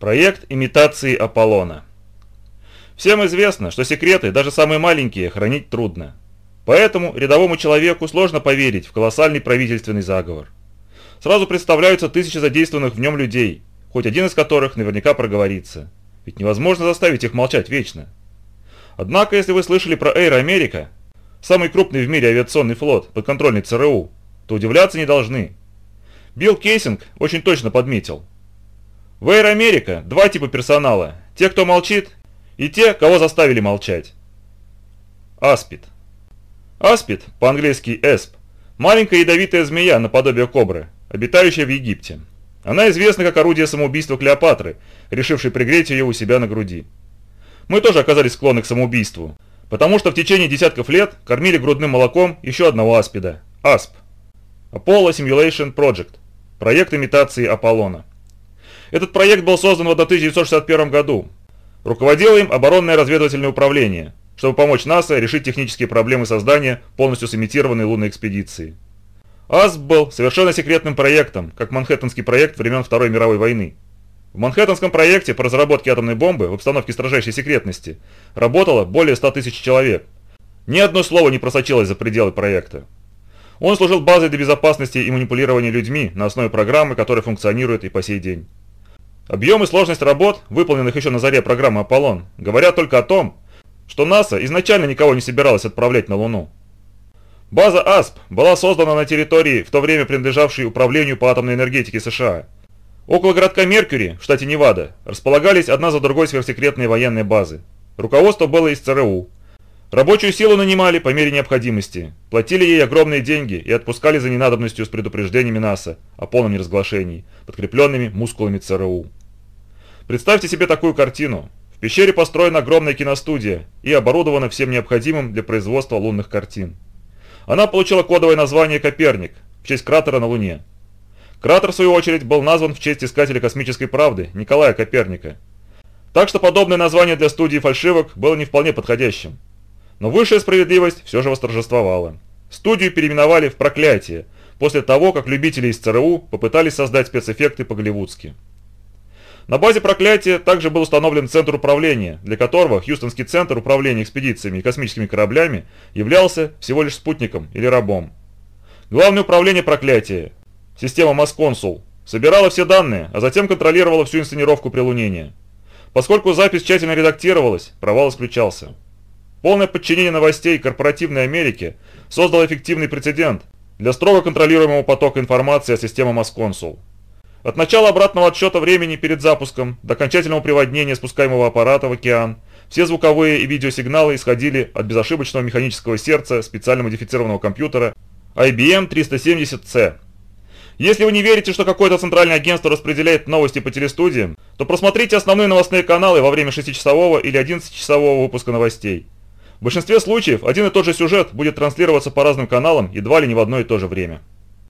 Проект имитации Аполлона. Всем известно, что секреты, даже самые маленькие, хранить трудно. Поэтому рядовому человеку сложно поверить в колоссальный правительственный заговор. Сразу представляются тысячи задействованных в нем людей, хоть один из которых наверняка проговорится. Ведь невозможно заставить их молчать вечно. Однако, если вы слышали про Air America, самый крупный в мире авиационный флот, подконтрольный ЦРУ, то удивляться не должны. Билл Кейсинг очень точно подметил. В Air America два типа персонала. Те, кто молчит, и те, кого заставили молчать. Аспид. Аспид, по-английски asp, маленькая ядовитая змея наподобие кобры, обитающая в Египте. Она известна как орудие самоубийства Клеопатры, решившей пригреть ее у себя на груди. Мы тоже оказались склонны к самоубийству, потому что в течение десятков лет кормили грудным молоком еще одного аспида – ASP. Apollo Simulation Project – проект имитации Аполлона. Этот проект был создан в 1961 году. Руководило им оборонное разведывательное управление, чтобы помочь НАСА решить технические проблемы создания полностью сымитированной лунной экспедиции. АСП был совершенно секретным проектом, как Манхэттенский проект времен Второй мировой войны. В Манхэттенском проекте по разработке атомной бомбы в обстановке строжайшей секретности работало более 100 тысяч человек. Ни одно слово не просочилось за пределы проекта. Он служил базой для безопасности и манипулирования людьми на основе программы, которая функционирует и по сей день. Объем и сложность работ, выполненных еще на заре программы «Аполлон», говорят только о том, что НАСА изначально никого не собиралась отправлять на Луну. База АСП была создана на территории, в то время принадлежавшей Управлению по атомной энергетике США – Около городка Меркьюри, в штате Невада, располагались одна за другой сверхсекретные военные базы. Руководство было из ЦРУ. Рабочую силу нанимали по мере необходимости, платили ей огромные деньги и отпускали за ненадобностью с предупреждениями НАСА о полном неразглашении, подкрепленными мускулами ЦРУ. Представьте себе такую картину. В пещере построена огромная киностудия и оборудована всем необходимым для производства лунных картин. Она получила кодовое название «Коперник» в честь кратера на Луне. Кратер, в свою очередь, был назван в честь искателя космической правды Николая Коперника. Так что подобное название для студии фальшивок было не вполне подходящим. Но высшая справедливость все же восторжествовала. Студию переименовали в «Проклятие», после того, как любители из ЦРУ попытались создать спецэффекты по-голливудски. На базе проклятия также был установлен центр управления, для которого Хьюстонский центр управления экспедициями и космическими кораблями являлся всего лишь спутником или рабом. Главное управление проклятия Система Масконсул собирала все данные, а затем контролировала всю инсценировку прилунения. Поскольку запись тщательно редактировалась, провал исключался. Полное подчинение новостей корпоративной Америке создало эффективный прецедент для строго контролируемого потока информации о системе Масконсул. От начала обратного отсчета времени перед запуском до окончательного приводнения спускаемого аппарата в океан все звуковые и видеосигналы исходили от безошибочного механического сердца специально модифицированного компьютера IBM 370C если вы не верите, что какое-то центральное агентство распределяет новости по телестудиям, то просмотрите основные новостные каналы во время 6-часового или 11-часового выпуска новостей. В большинстве случаев один и тот же сюжет будет транслироваться по разным каналам едва ли не в одно и то же время.